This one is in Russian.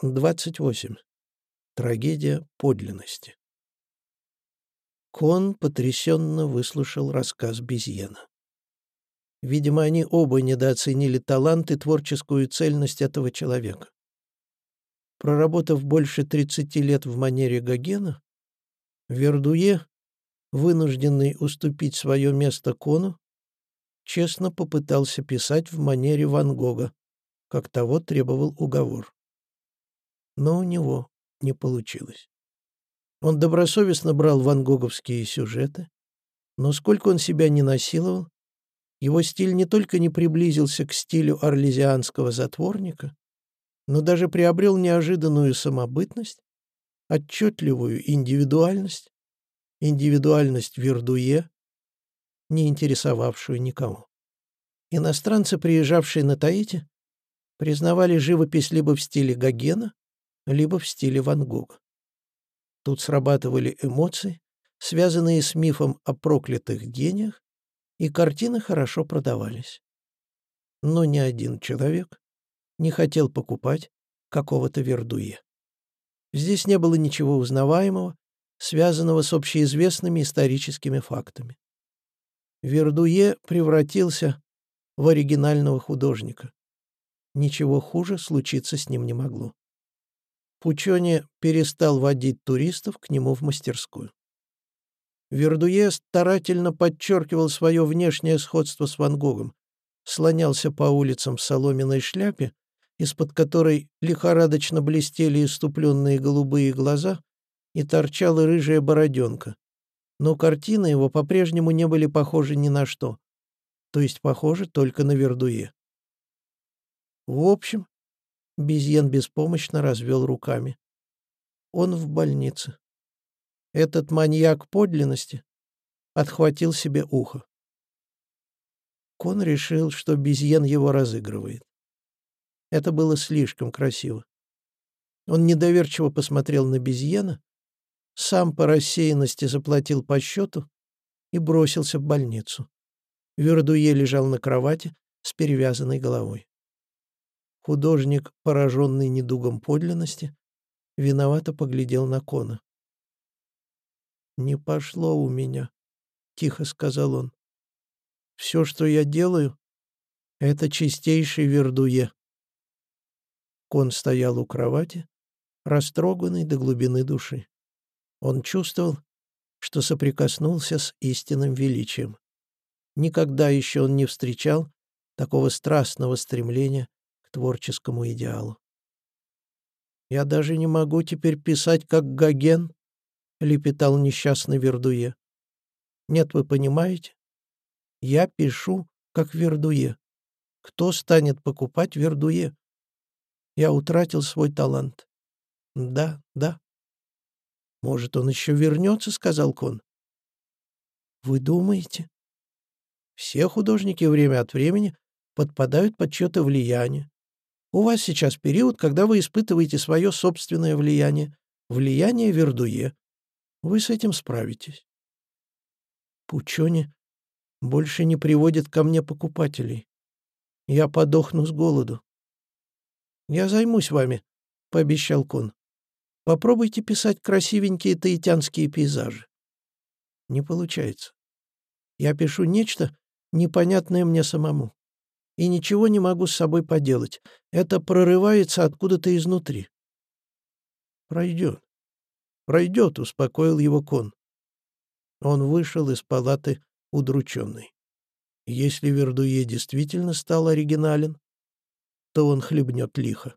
28. Трагедия подлинности. Кон потрясенно выслушал рассказ Безьена. Видимо, они оба недооценили талант и творческую цельность этого человека. Проработав больше 30 лет в манере Гогена, Вердуе, вынужденный уступить свое место Кону, честно попытался писать в манере Ван Гога, как того требовал уговор. Но у него не получилось. Он добросовестно брал вангоговские сюжеты, но сколько он себя не насиловал, его стиль не только не приблизился к стилю орлезианского затворника, но даже приобрел неожиданную самобытность, отчетливую индивидуальность, индивидуальность Вердуе, не интересовавшую никого. Иностранцы, приезжавшие на Таити, признавали живопись либо в стиле Гогена, либо в стиле Ван Гога. Тут срабатывали эмоции, связанные с мифом о проклятых гениях, и картины хорошо продавались. Но ни один человек не хотел покупать какого-то Вердуе. Здесь не было ничего узнаваемого, связанного с общеизвестными историческими фактами. Вердуе превратился в оригинального художника. Ничего хуже случиться с ним не могло. Пучони перестал водить туристов к нему в мастерскую. Вердуе старательно подчеркивал свое внешнее сходство с Ван Гогом, слонялся по улицам в соломенной шляпе, из-под которой лихорадочно блестели иступленные голубые глаза и торчала рыжая бороденка. Но картины его по-прежнему не были похожи ни на что, то есть похожи только на Вердуе. В общем, Безьен беспомощно развел руками. Он в больнице. Этот маньяк подлинности отхватил себе ухо. Кон решил, что Безьен его разыгрывает. Это было слишком красиво. Он недоверчиво посмотрел на Безьена, сам по рассеянности заплатил по счету и бросился в больницу. Вердуе лежал на кровати с перевязанной головой. Художник, пораженный недугом подлинности, виновато поглядел на Кона. «Не пошло у меня», — тихо сказал он. «Все, что я делаю, — это чистейший вердуе». Кон стоял у кровати, растроганный до глубины души. Он чувствовал, что соприкоснулся с истинным величием. Никогда еще он не встречал такого страстного стремления к творческому идеалу. «Я даже не могу теперь писать, как Гоген», — лепетал несчастный Вердуе. «Нет, вы понимаете? Я пишу, как Вердуе. Кто станет покупать Вердуе? Я утратил свой талант. Да, да. Может, он еще вернется, — сказал Кон. Вы думаете? Все художники время от времени подпадают под чье-то влияние. У вас сейчас период, когда вы испытываете свое собственное влияние, влияние Вердуе. Вы с этим справитесь. Пучони больше не приводит ко мне покупателей. Я подохну с голоду. Я займусь вами, — пообещал Кон. Попробуйте писать красивенькие таитянские пейзажи. Не получается. Я пишу нечто, непонятное мне самому и ничего не могу с собой поделать. Это прорывается откуда-то изнутри. Пройдет. Пройдет, успокоил его кон. Он вышел из палаты удрученный. Если Вердуе действительно стал оригинален, то он хлебнет лихо.